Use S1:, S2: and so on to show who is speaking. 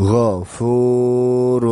S1: غفور